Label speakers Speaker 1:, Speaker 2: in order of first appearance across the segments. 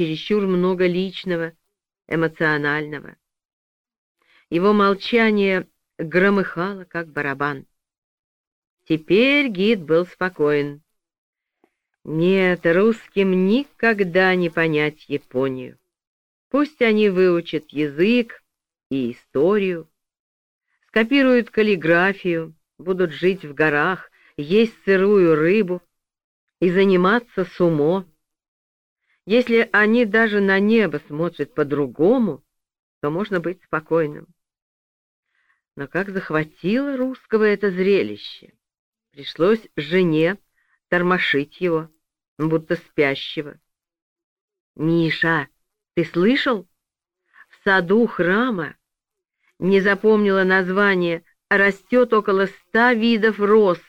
Speaker 1: чересчур много личного, эмоционального. Его молчание громыхало, как барабан. Теперь гид был спокоен. Нет, русским никогда не понять Японию. Пусть они выучат язык и историю, скопируют каллиграфию, будут жить в горах, есть сырую рыбу и заниматься сумо. Если они даже на небо смотрят по-другому, то можно быть спокойным. Но как захватило русского это зрелище! Пришлось жене тормошить его, будто спящего. «Миша, ты слышал? В саду храма не запомнила название, а растет около ста видов роз.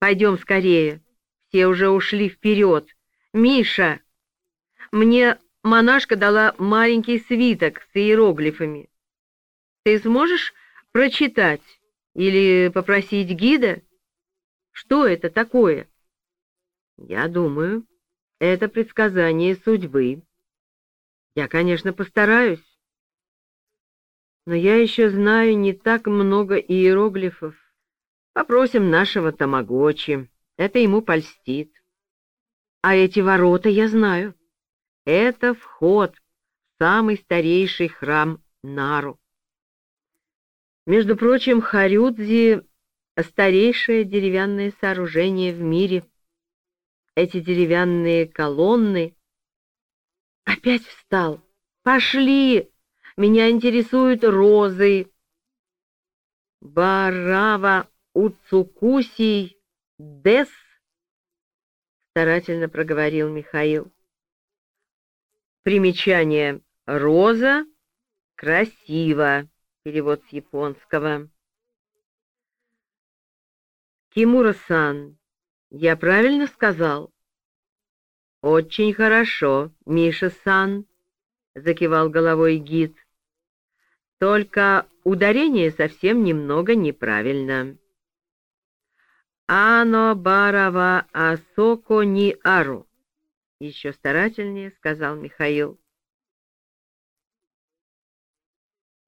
Speaker 1: Пойдем скорее, все уже ушли вперед. Миша, мне монашка дала маленький свиток с иероглифами. Ты сможешь прочитать или попросить гида? Что это такое? Я думаю, это предсказание судьбы. Я, конечно, постараюсь. Но я еще знаю не так много иероглифов. Попросим нашего Тамагочи. Это ему польстит. А эти ворота я знаю. Это вход в самый старейший храм Нару. Между прочим, Харюдзи — старейшее деревянное сооружение в мире — эти деревянные колонны. Опять встал. Пошли! Меня интересуют розы. Барава Уцукусий Дес, старательно проговорил Михаил. Примечание. Роза красиво. Перевод с японского. Кимура-сан, я правильно сказал? Очень хорошо, Миша-сан, закивал головой гид. Только ударение совсем немного неправильно. Ано барава асоко ни ару. Еще старательнее сказал Михаил.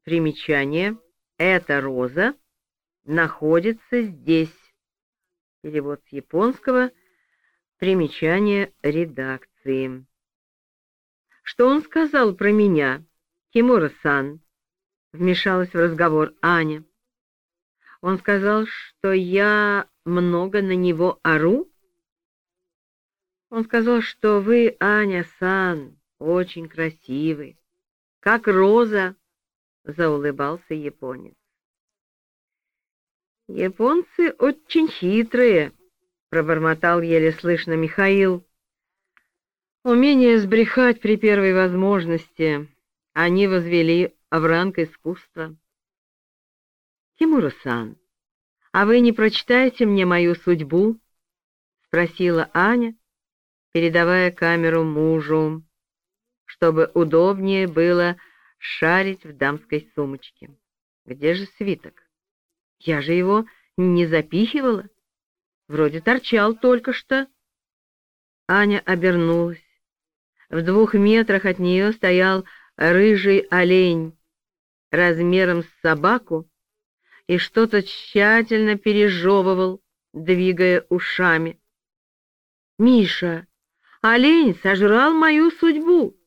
Speaker 1: Примечание. Эта роза находится здесь. Перевод с японского. Примечание редакции. Что он сказал про меня, Кимура-сан? Вмешалась в разговор Аня. Он сказал, что я много на него ору? Он сказал, что вы, Аня-сан, очень красивый, как роза, — заулыбался японец. «Японцы очень хитрые», — пробормотал еле слышно Михаил. «Умение сбрехать при первой возможности они возвели в ранг искусства». «Тимура-сан, а вы не прочитаете мне мою судьбу?» — спросила Аня, передавая камеру мужу, чтобы удобнее было шарить в дамской сумочке. «Где же свиток?» Я же его не запихивала. Вроде торчал только что. Аня обернулась. В двух метрах от нее стоял рыжий олень размером с собаку и что-то тщательно пережевывал, двигая ушами. «Миша, олень сожрал мою судьбу!»